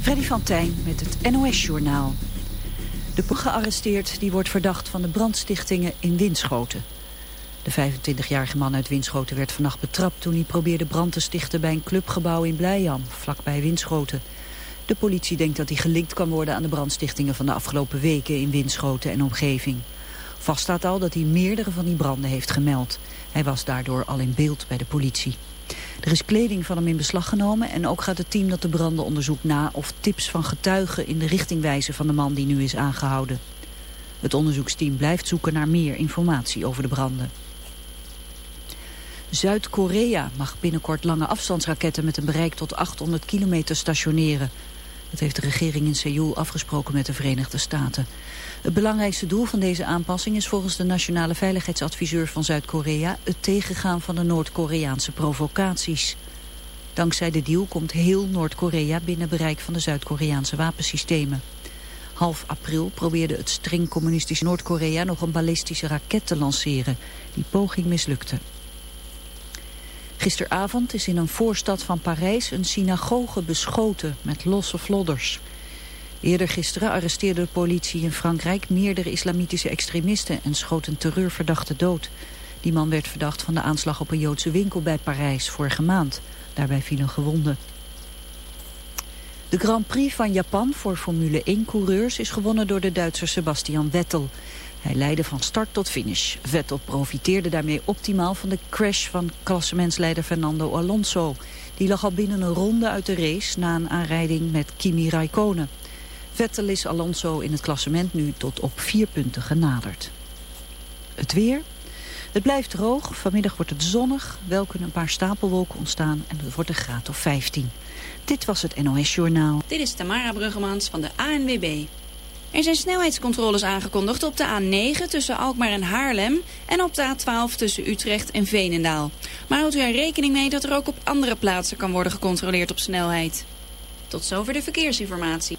Freddy van Tijn met het NOS-journaal. De gearresteerd die wordt verdacht van de brandstichtingen in Winschoten. De 25-jarige man uit Winschoten werd vannacht betrapt... toen hij probeerde brand te stichten bij een clubgebouw in Blijam, vlakbij Winschoten. De politie denkt dat hij gelinkt kan worden aan de brandstichtingen... van de afgelopen weken in Winschoten en omgeving. Vast staat al dat hij meerdere van die branden heeft gemeld. Hij was daardoor al in beeld bij de politie. Er is kleding van hem in beslag genomen en ook gaat het team dat de branden onderzoekt na of tips van getuigen in de richting wijzen van de man die nu is aangehouden. Het onderzoeksteam blijft zoeken naar meer informatie over de branden. Zuid-Korea mag binnenkort lange afstandsraketten met een bereik tot 800 kilometer stationeren. Dat heeft de regering in Seoul afgesproken met de Verenigde Staten. Het belangrijkste doel van deze aanpassing is volgens de nationale veiligheidsadviseur van Zuid-Korea het tegengaan van de Noord-Koreaanse provocaties. Dankzij de deal komt heel Noord-Korea binnen bereik van de Zuid-Koreaanse wapensystemen. Half april probeerde het streng communistisch Noord-Korea nog een ballistische raket te lanceren. Die poging mislukte. Gisteravond is in een voorstad van Parijs een synagoge beschoten met losse vlodders. Eerder gisteren arresteerde de politie in Frankrijk meerdere islamitische extremisten en schoot een terreurverdachte dood. Die man werd verdacht van de aanslag op een Joodse winkel bij Parijs vorige maand. Daarbij vielen gewonden. De Grand Prix van Japan voor Formule 1-coureurs is gewonnen door de Duitser Sebastian Vettel. Hij leidde van start tot finish. Vettel profiteerde daarmee optimaal van de crash van klassementsleider Fernando Alonso. Die lag al binnen een ronde uit de race na een aanrijding met Kimi Raikkonen. Vettel is Alonso in het klassement nu tot op vier punten genaderd. Het weer. Het blijft droog. Vanmiddag wordt het zonnig. Wel kunnen een paar stapelwolken ontstaan en het wordt een graad of 15. Dit was het NOS Journaal. Dit is Tamara Bruggemans van de ANWB. Er zijn snelheidscontroles aangekondigd op de A9 tussen Alkmaar en Haarlem... en op de A12 tussen Utrecht en Veenendaal. Maar houdt u er rekening mee dat er ook op andere plaatsen kan worden gecontroleerd op snelheid. Tot zover de verkeersinformatie.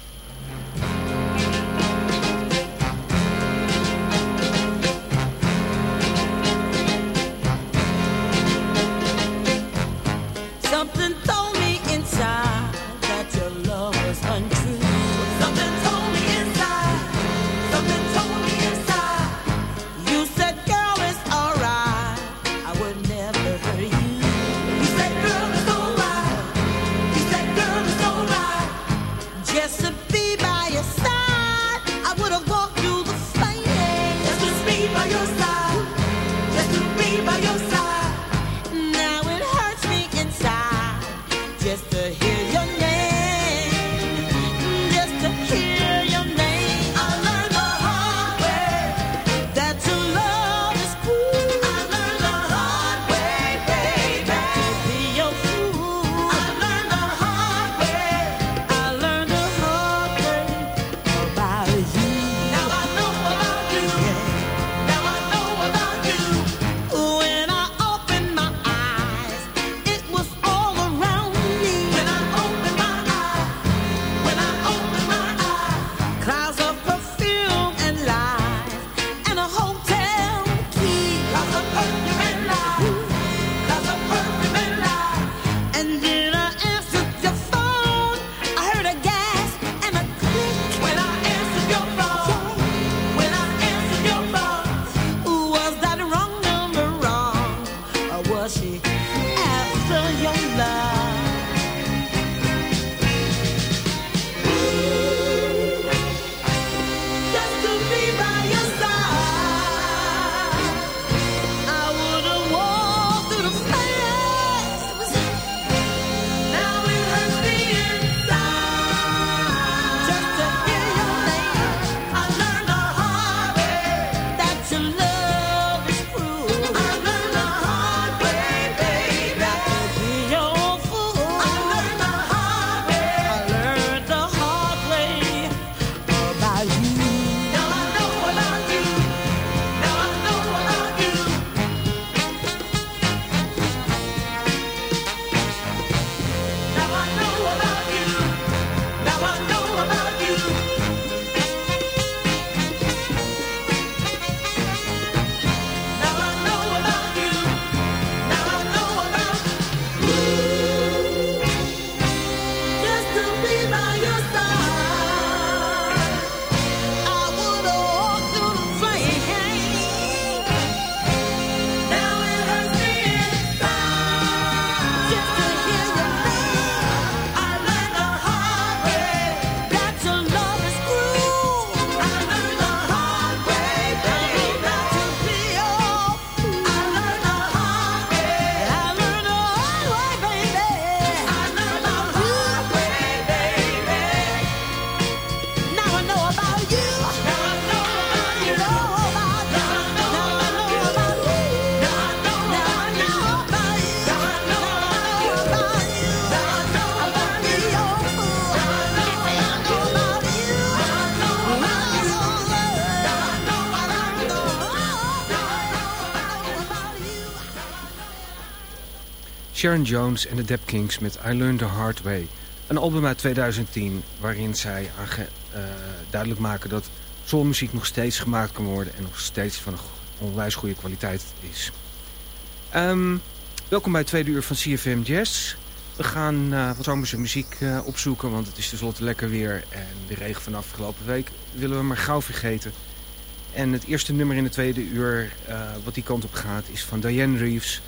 Sharon Jones en de Dap Kings met I Learned the Hard Way. Een album uit 2010 waarin zij uh, duidelijk maken dat soulmuziek nog steeds gemaakt kan worden... en nog steeds van een onwijs goede kwaliteit is. Um, welkom bij het tweede uur van CFM Jazz. We gaan uh, wat zomerse muziek uh, opzoeken, want het is tenslotte lekker weer. En de regen van afgelopen week willen we maar gauw vergeten. En het eerste nummer in de tweede uur, wat die kant op gaat, is van Diane Reeves.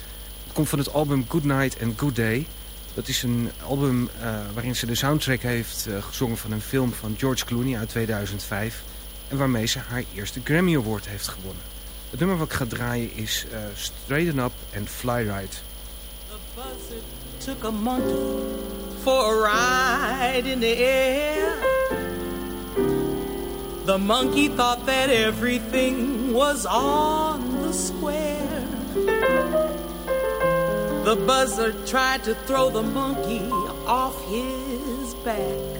Komt van het album Good Night and Good Day. Dat is een album waarin ze de soundtrack heeft gezongen van een film van George Clooney uit 2005. En waarmee ze haar eerste Grammy Award heeft gewonnen. Het nummer wat ik ga draaien is Straighten Up and Fly Right. took a monkey for a ride in the air. The monkey thought that everything was on the square. The buzzard tried to throw the monkey off his back.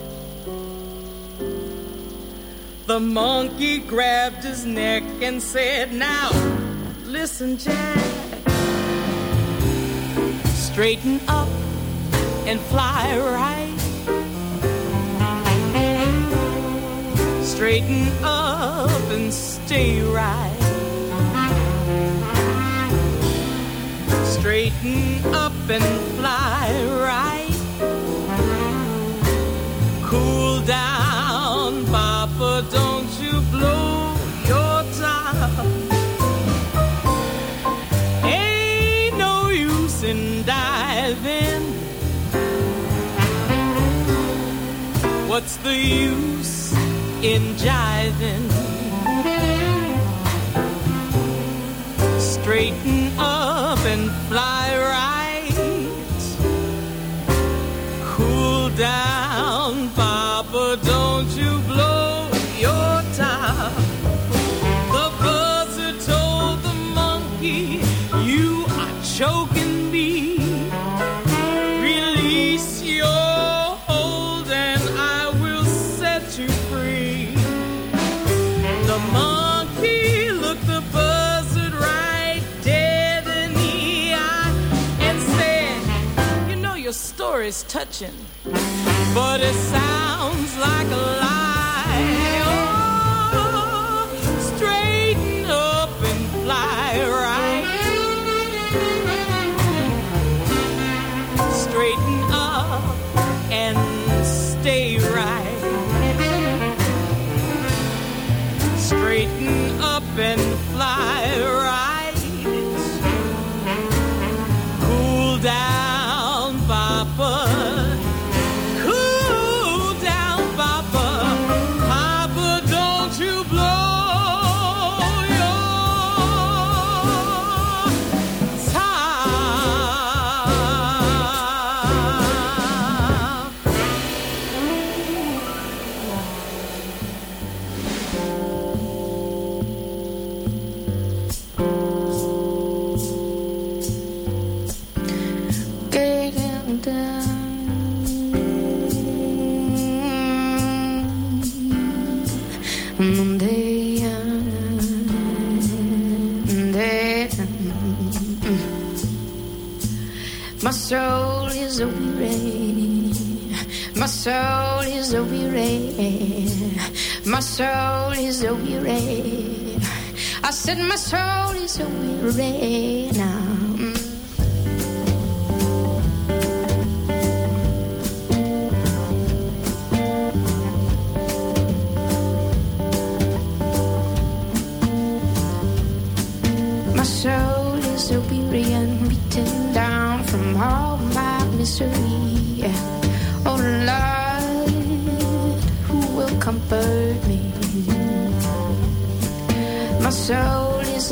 The monkey grabbed his neck and said, Now, listen, Jack straighten up and fly right. Straighten up and stay right. Straighten up and fly right. Cool down, Papa, don't you blow your top. Ain't no use in diving. What's the use in jiving? Straighten up and fly right. Story's touching, but it sounds like a lie. Oh, My soul is a weary. My soul is a weary. I said my soul is a weary now. My soul is so weary and beaten down from all my misery. My soul is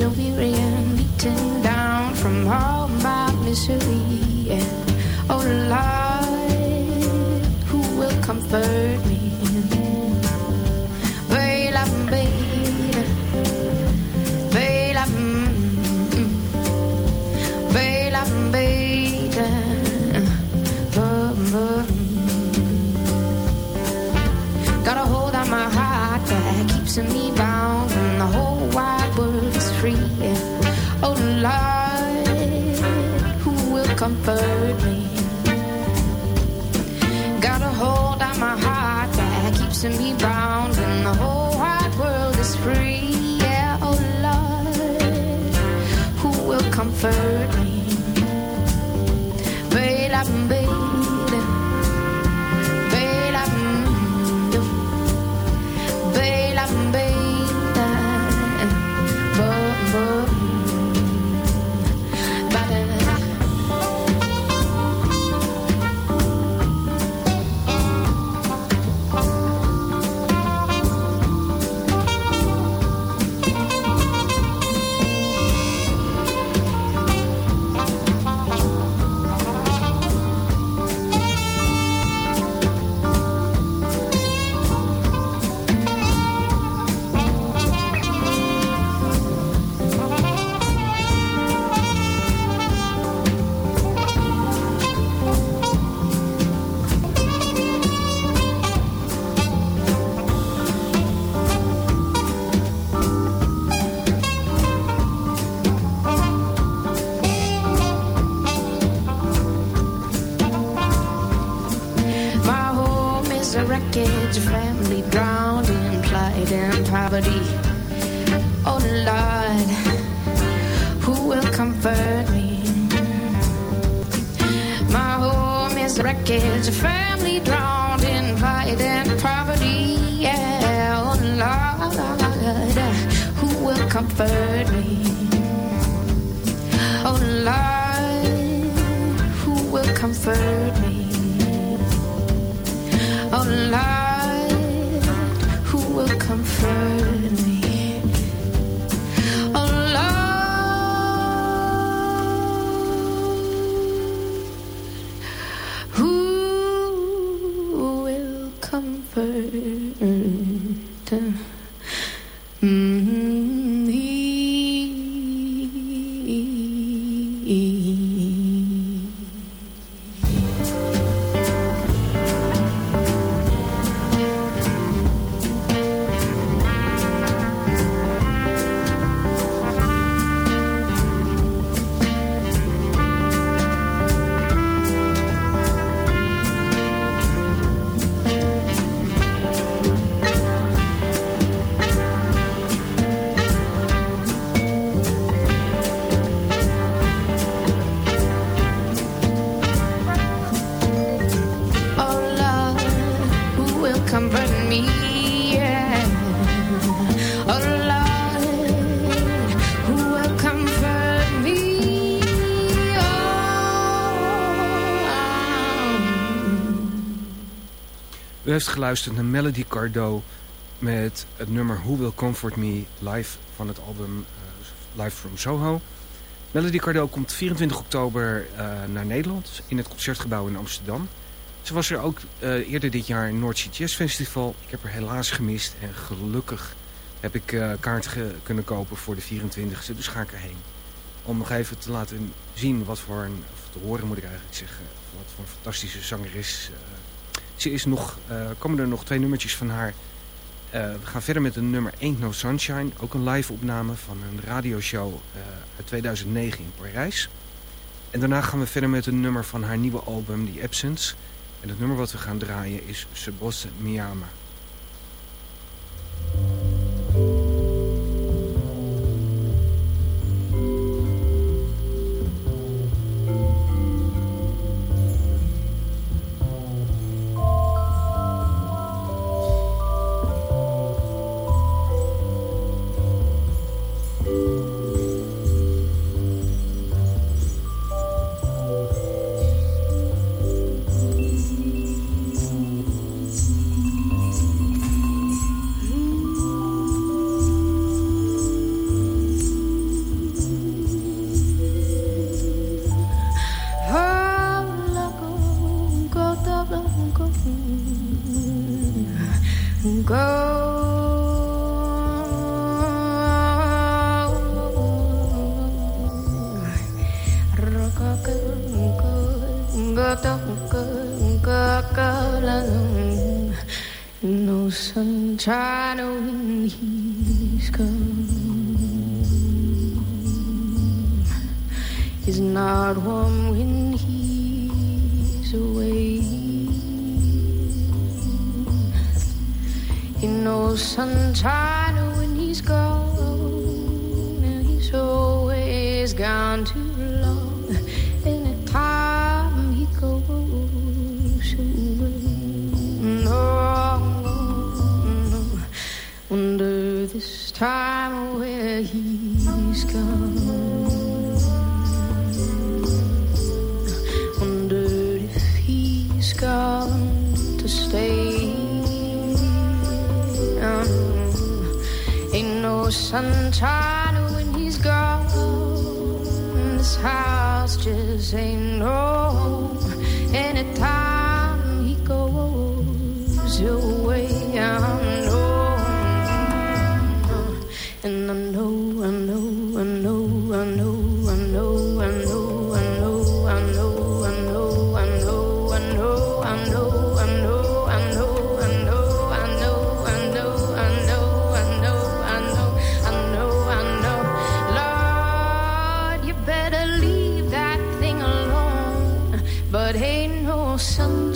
and beaten down from all my misery. And Oh Lord, who will comfort me? keeps me bound and the whole wide world is free. Oh Lord, who will comfort me? Got a hold on my heart that keeps me bound and the whole wide world is free. Yeah, oh Lord, who will comfort me? Baby. babe. U heeft geluisterd naar Melody Cardo met het nummer Who Will Comfort Me live van het album eh, Live from Soho. Melody Cardo komt 24 oktober eh, naar Nederland in het Concertgebouw in Amsterdam. Ze was er ook eh, eerder dit jaar in Noordzee Jazz Festival. Ik heb haar helaas gemist en gelukkig heb ik eh kaart kunnen kopen voor de 24e. Dus ga ik erheen. Om nog even te laten zien wat voor een, of te horen moet ik eigenlijk zeggen, wat voor een fantastische zangeres is nog, eh, komen er nog twee nummertjes van haar. Eh, we gaan verder met een nummer Ain't No Sunshine. Ook een live opname van een radioshow eh, uit 2009 in Parijs. En daarna gaan we verder met een nummer van haar nieuwe album The Absence. En het nummer wat we gaan draaien is Sebose Miyama.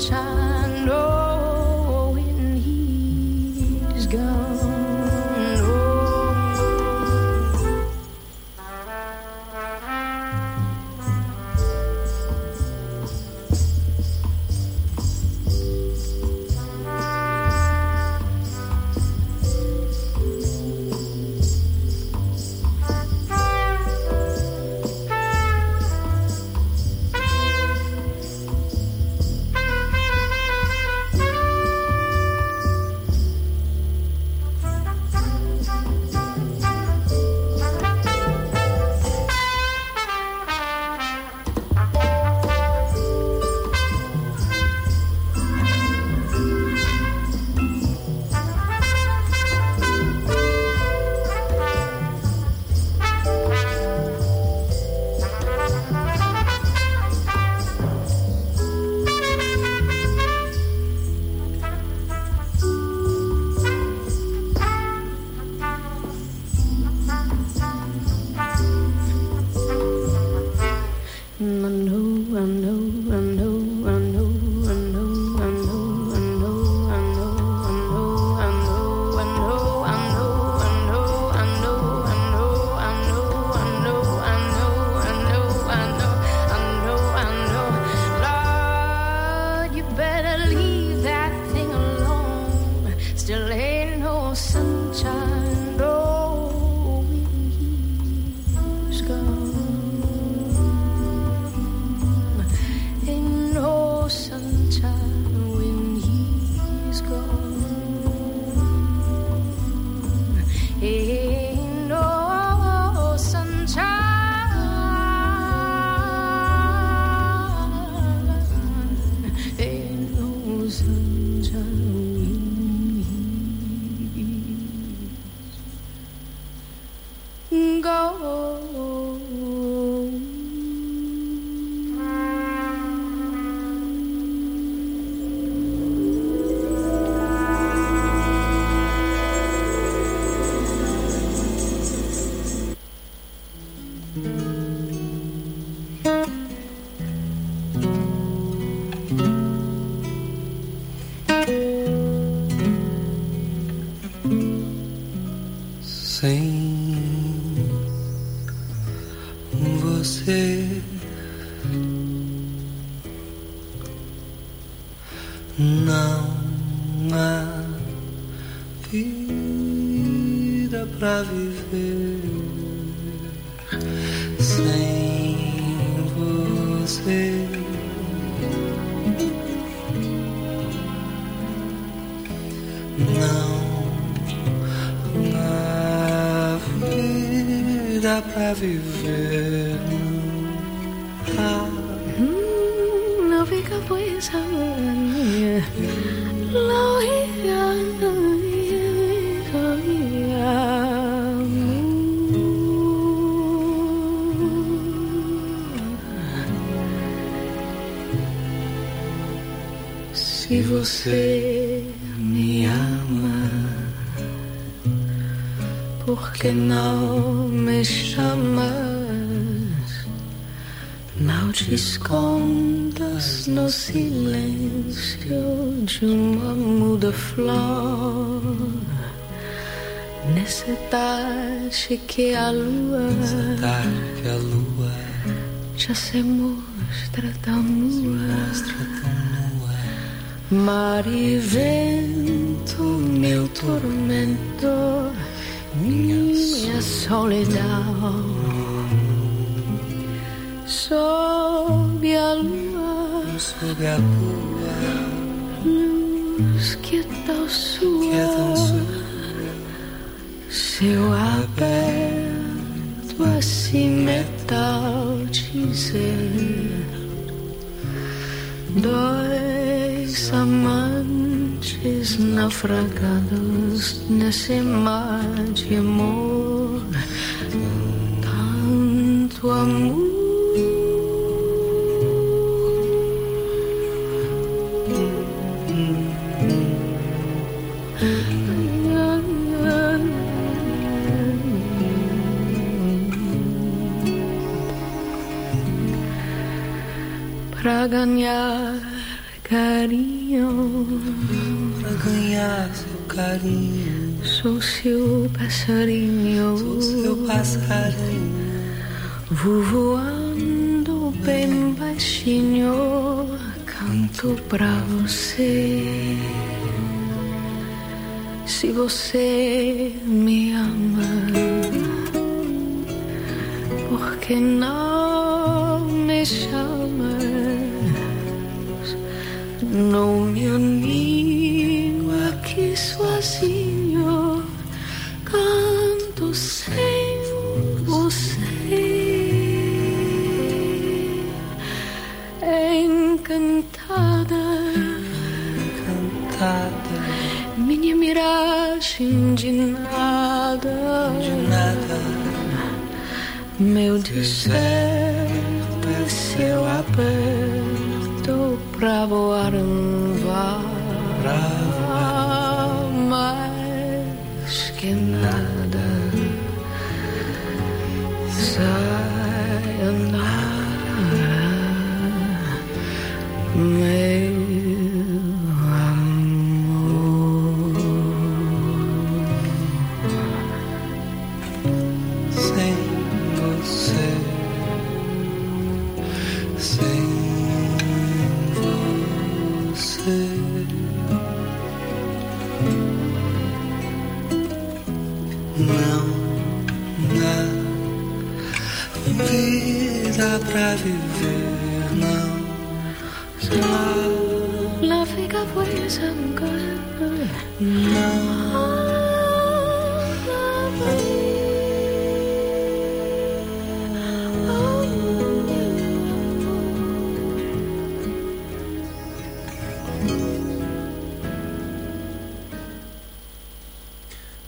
child. você me ama, porque não me chamas, não te escondas no silêncio de uma muda flor. Nessa tarde que a lua, que a lua já se mostra tão nua mar e vento, meu tormento, minha solidão. Sobe a lua, Sob a lua luz que é tão sua. Céu aberto, assim metal dizer Dois amantes naufragados nesse mar de amor. Tanto amor. Pra ganhar carinho. Pra ganhar seu carinho, Sou seu passarinho. Sou seu passarinho. Vou voando bem baixinho. Canto pra você. Se você me ama. Por que não me chamas? Não me animo aqui sozinho Canto sem você. Encantada Cantada Minha miragem de nada. De nada, Meu deserto céu aberto. pra um vá mais que nada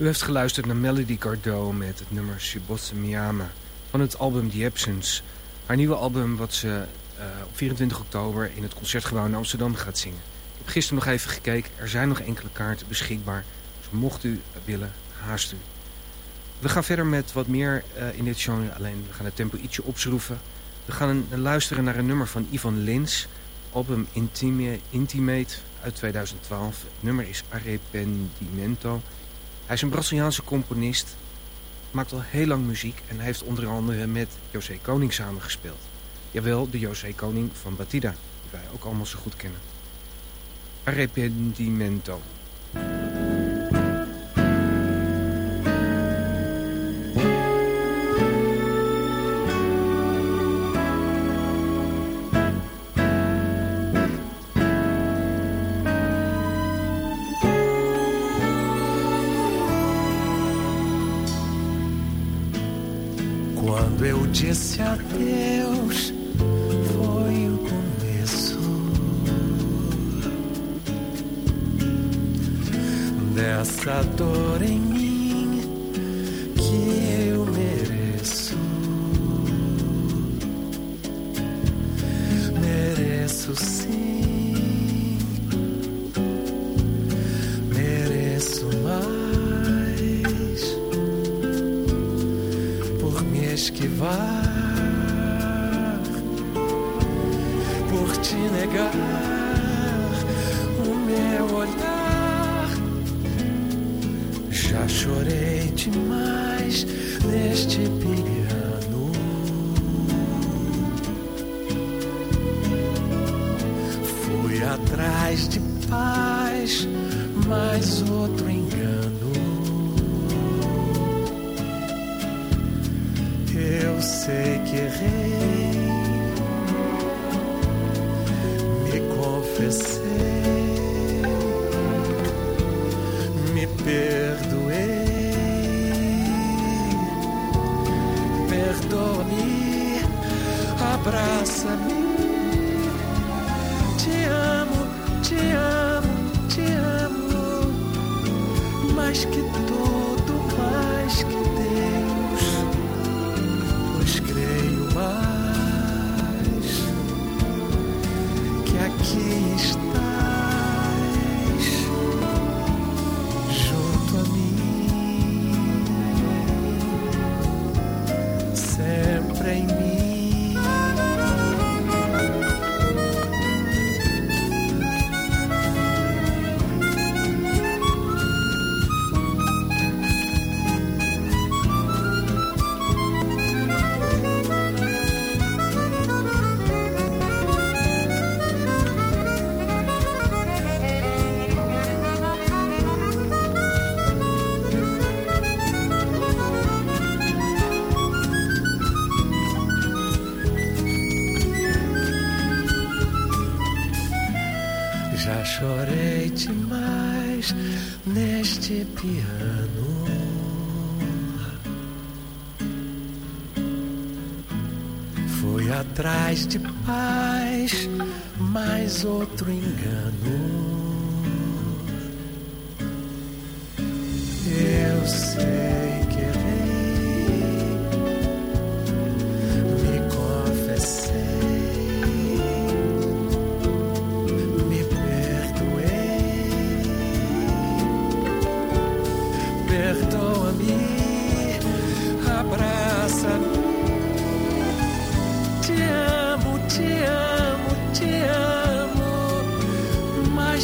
heeft geluisterd naar Melody Gardot met het nummer Shibotse Miyama van het album The Absence. Haar nieuwe album wat ze eh, op 24 oktober in het Concertgebouw in Amsterdam gaat zingen. Ik heb gisteren nog even gekeken, er zijn nog enkele kaarten beschikbaar. Dus mocht u willen, haast u. We gaan verder met wat meer eh, in dit genre, alleen we gaan het tempo ietsje opschroeven. We gaan luisteren naar een nummer van Ivan Lins, album Intime, Intimate uit 2012. Het nummer is Arrependimento. Hij is een Braziliaanse componist, maakt al heel lang muziek en heeft onder andere met José Koning samengespeeld. Jawel, de José Koning van Batida, die wij ook allemaal zo goed kennen. Arrependimento. abraça-me. Te amo, te amo, te amo. Mais que tudo, mais que Deus.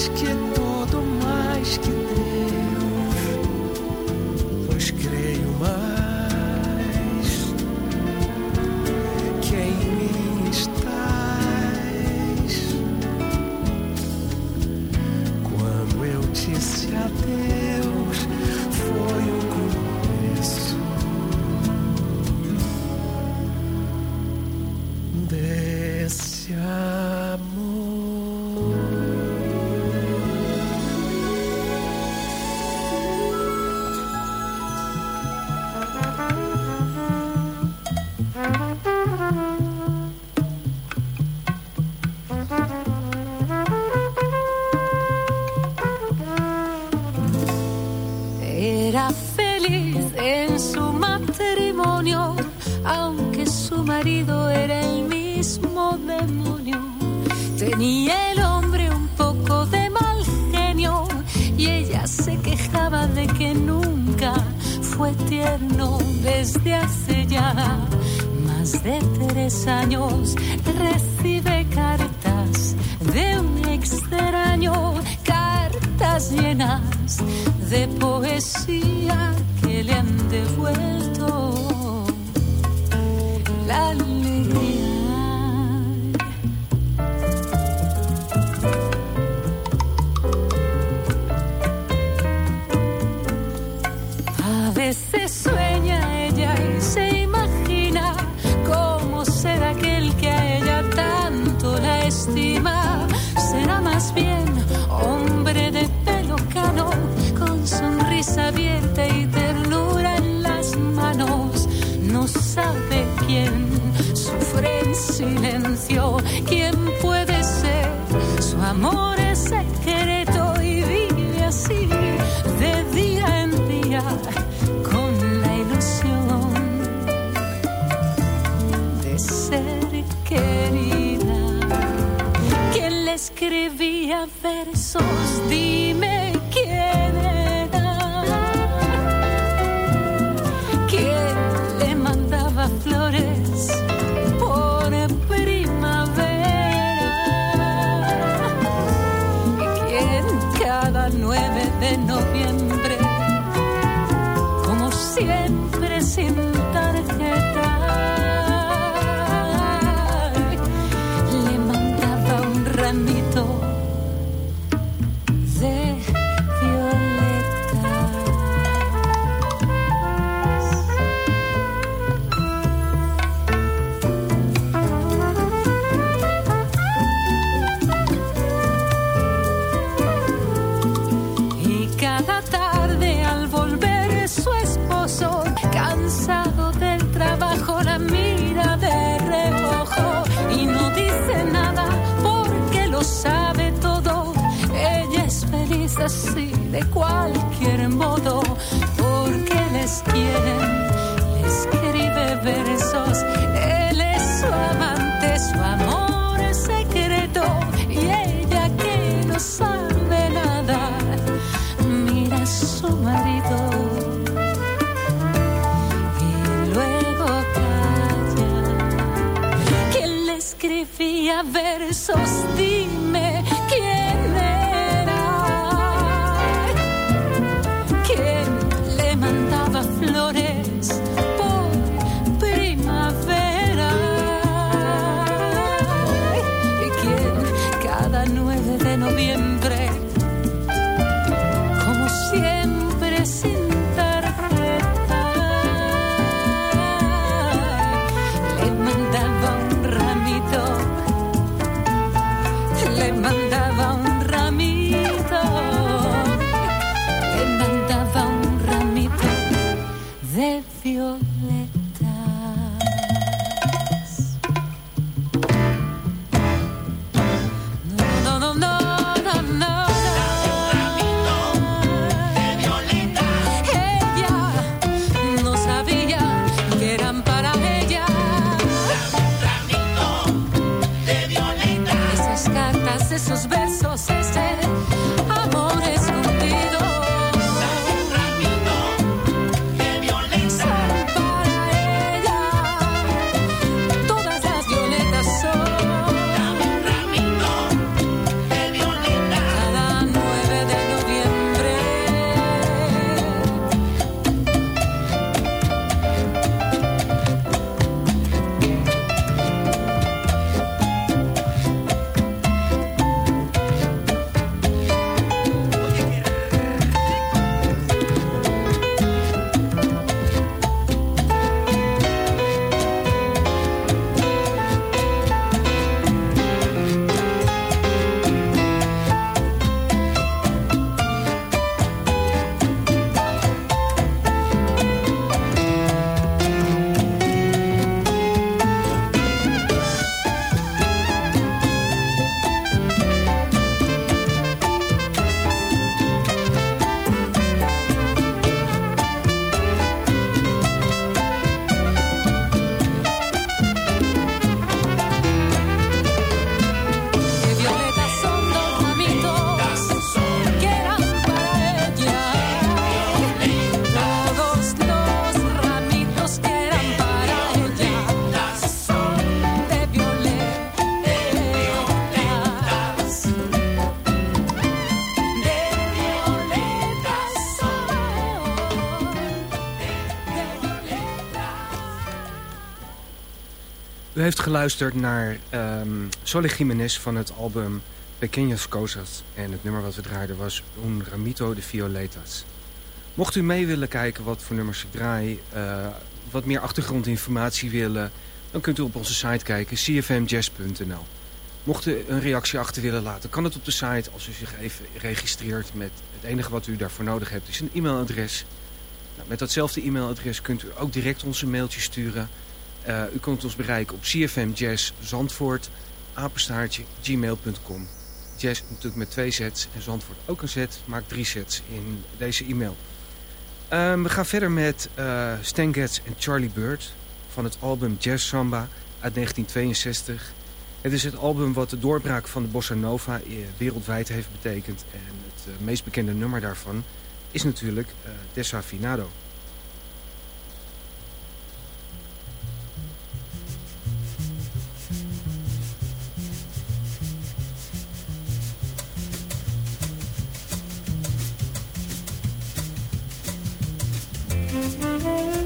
aşk ettim avere sos de cualquier modo porque les quiere, le escribe versos. Él es su amante, su amor es secreto y ella que no sabe nada mira a su marido y luego calla. ¿Quién le escribía versos? Geluisterd naar ehm Sole Jiménez van het album Pequeñas Cosas. En het nummer wat we draaiden was Un Ramito de Violetas. Mocht u mee willen kijken wat voor nummers ik draai... eh, wat meer achtergrondinformatie willen... dan kunt u op onze site kijken, cfmjazz.nl. Mocht u een reactie achter willen laten, kan het op de site... als u zich even registreert met het enige wat u daarvoor nodig hebt... is een e-mailadres. Nou, met datzelfde e-mailadres kunt u ook direct onze mailtje sturen... Eh, u kunt ons bereiken op CFM Jazz Zandvoort, apenstaartje, gmail.com. Jazz natuurlijk met twee sets en Zandvoort ook een set, maakt drie sets in deze e-mail. Ehm, we gaan verder met eh Stan Getz en Charlie Bird van het album Jazz Samba uit 1962. Het is het album wat de doorbraak van de bossa nova eh, wereldwijd heeft betekend. En het meest bekende nummer daarvan is natuurlijk Desafinado. Música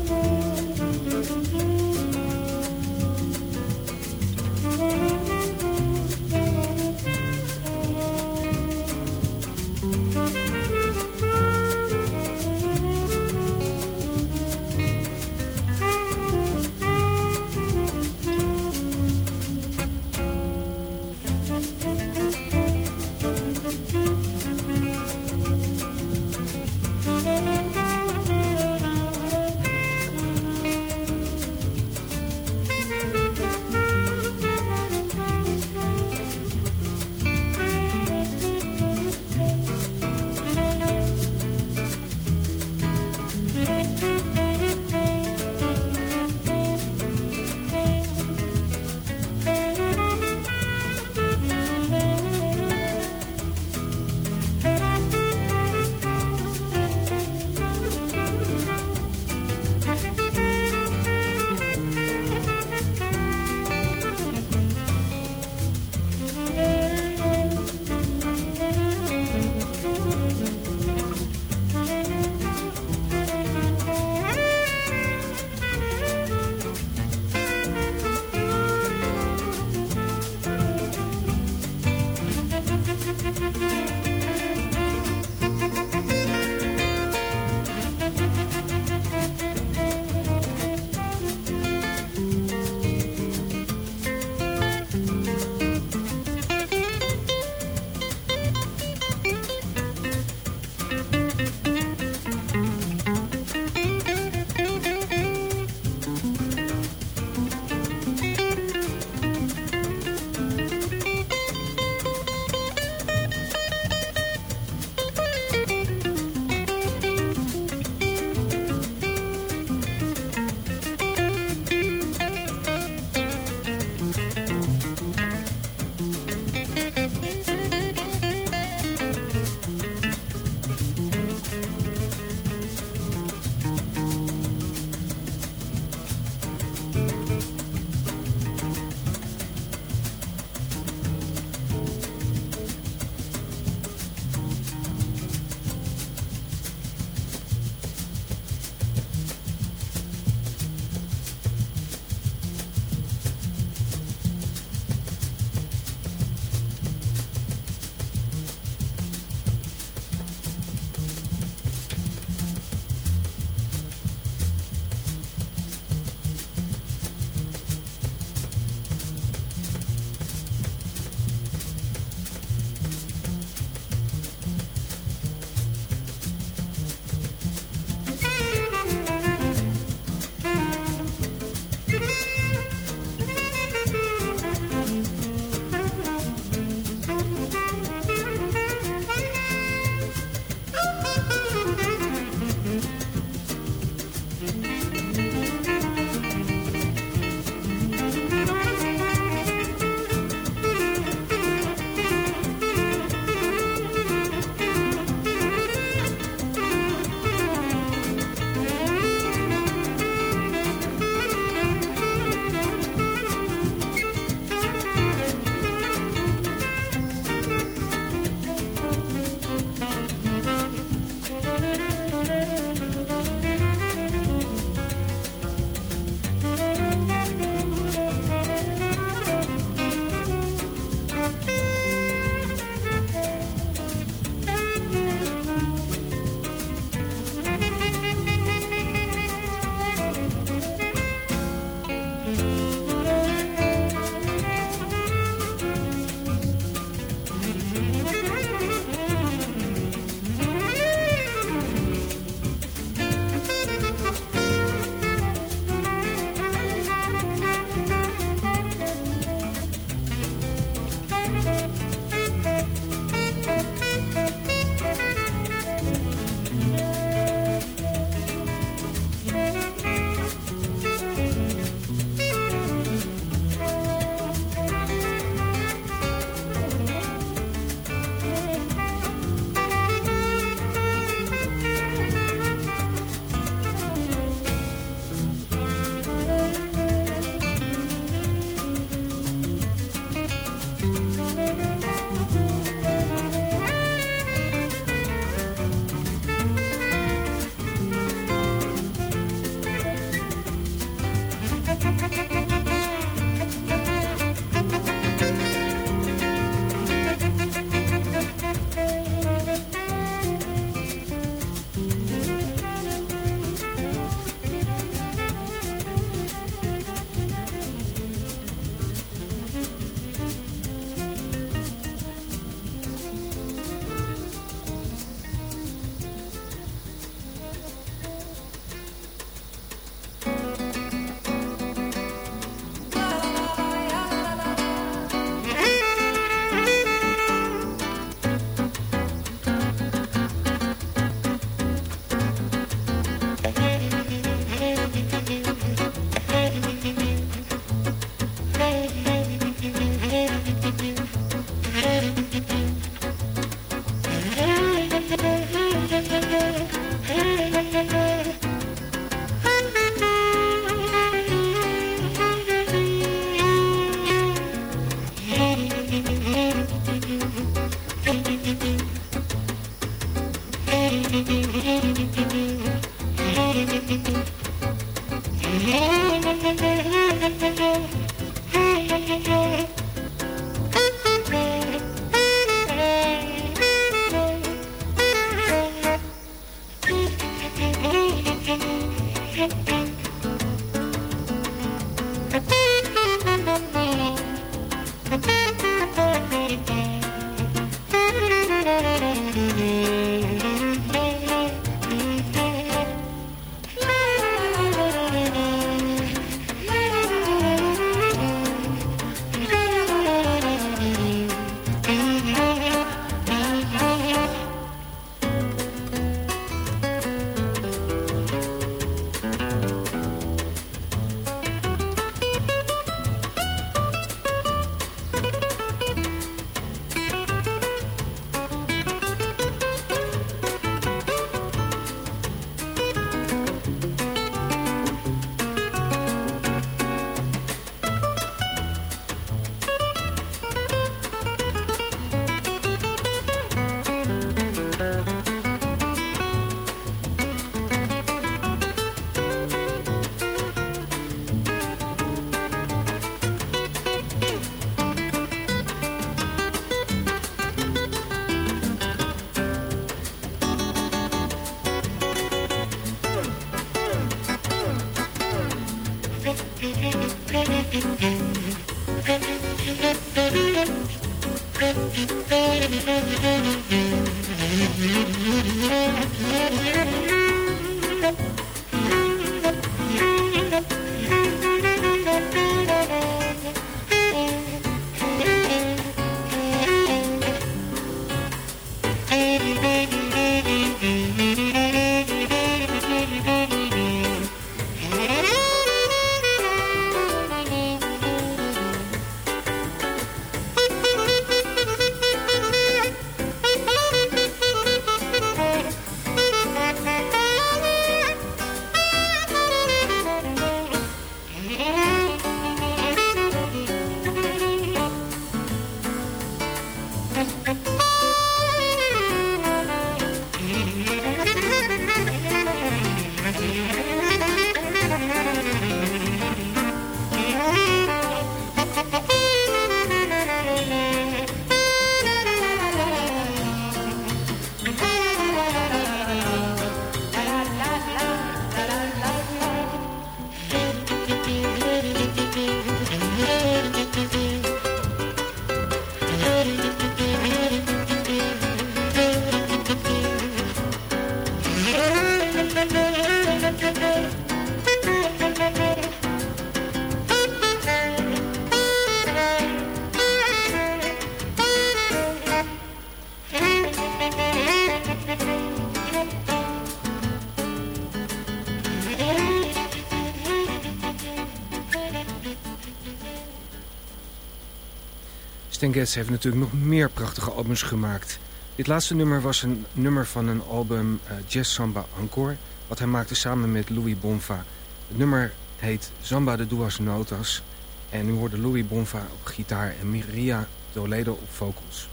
Stan Getz heeft natuurlijk nog meer prachtige albums gemaakt. Dit laatste nummer was een nummer van een album uh, Jazz Samba Encore... wat hij maakte samen met Louis Bonfa. Het nummer heet Samba de Duas Notas... en nu hoorde Louis Bonfa op gitaar en Miria Toledo op vocals.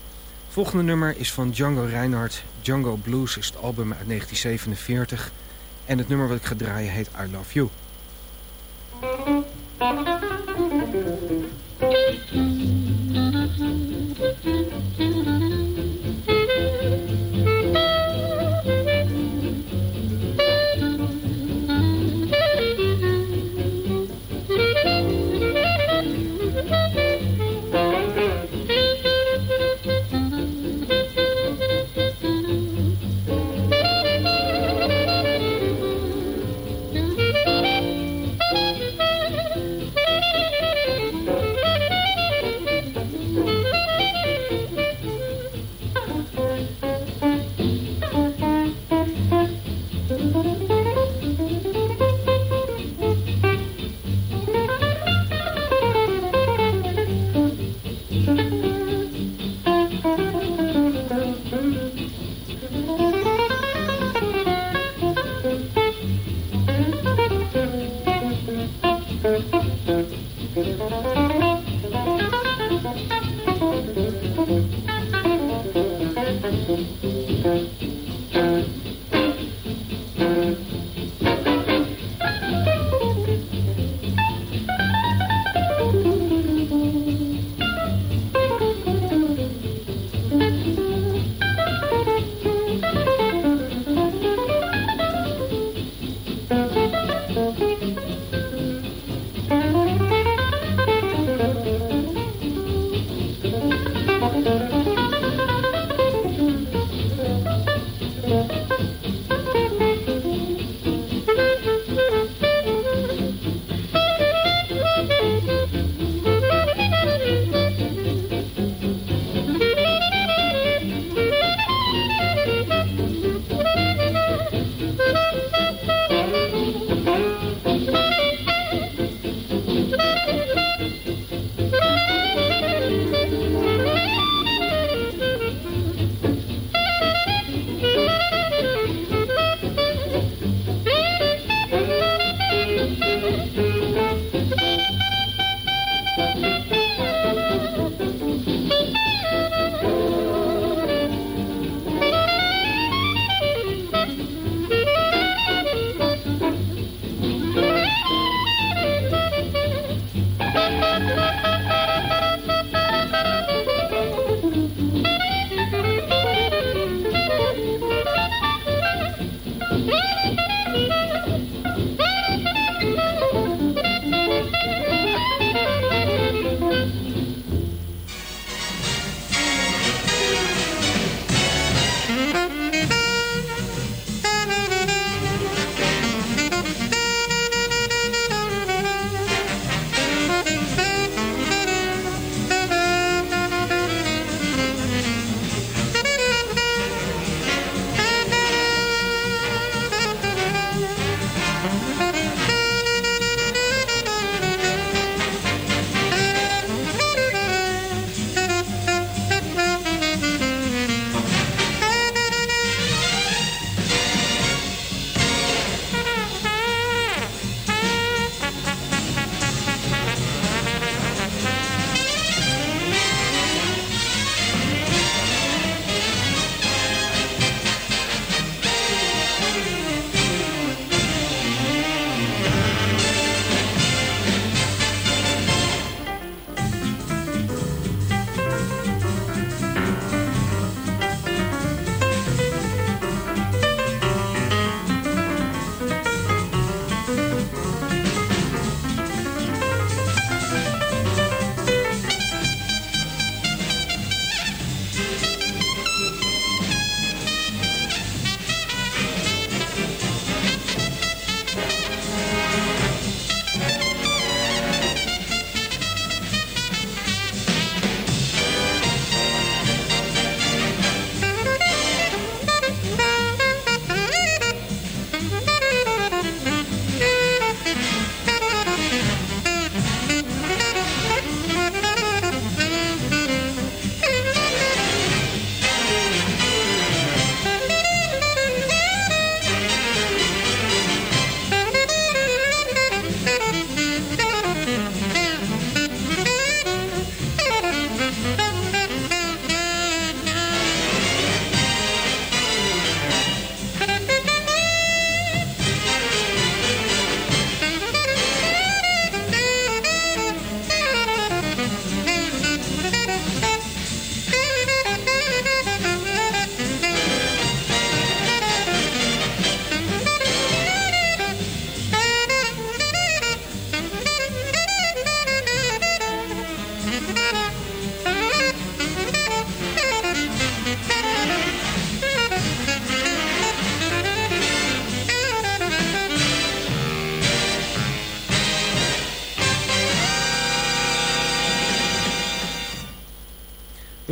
Het volgende nummer is van Django Reinhardt. Django Blues is het album uit 1947... en het nummer wat ik ga draaien heet I Love You.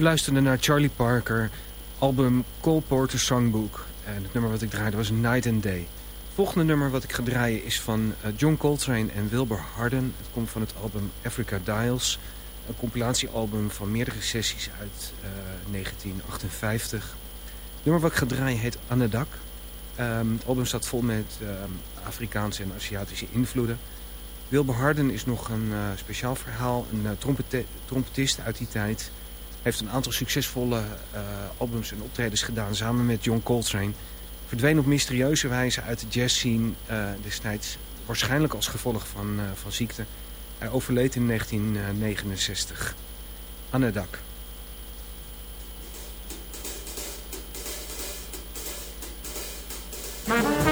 Luisterde naar Charlie Parker, album Cole Porter Songbook. En het nummer wat ik draaide was Night and Day. Het volgende nummer wat ik ga draaien is van eh, John Coltrane en Wilbur Harden. Het komt van het album Africa Dials. Een compilatiealbum van meerdere sessies uit 1958. Het nummer wat ik ga draaien heet Anadak. Um, het album staat vol met um, Afrikaanse en Aziatische invloeden. Wilbur Harden is nog een uh, speciaal verhaal. Een trompetist uit die tijd heeft een aantal succesvolle eh, albums en optredens gedaan samen met John Coltrane. Verdween op mysterieuze wijze uit de jazz scene eh, destijds, waarschijnlijk als gevolg van, eh, van ziekte. Hij overleed in 1969 aan dak. Maar...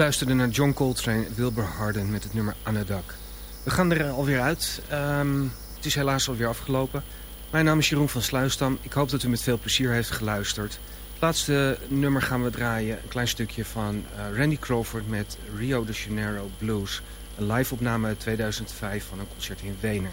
luisterde naar John Coltrane, Wilbur Harden met het nummer Anadak. We gaan er alweer uit. Ehm, het is helaas alweer afgelopen. Mijn naam is Jeroen van Sluisdam. Ik hoop dat u met veel plezier heeft geluisterd. Het laatste nummer gaan we draaien. Een klein stukje van eh, Randy Crawford met Rio de Janeiro Blues. Een live opname uit 2005 van een concert in Wenen.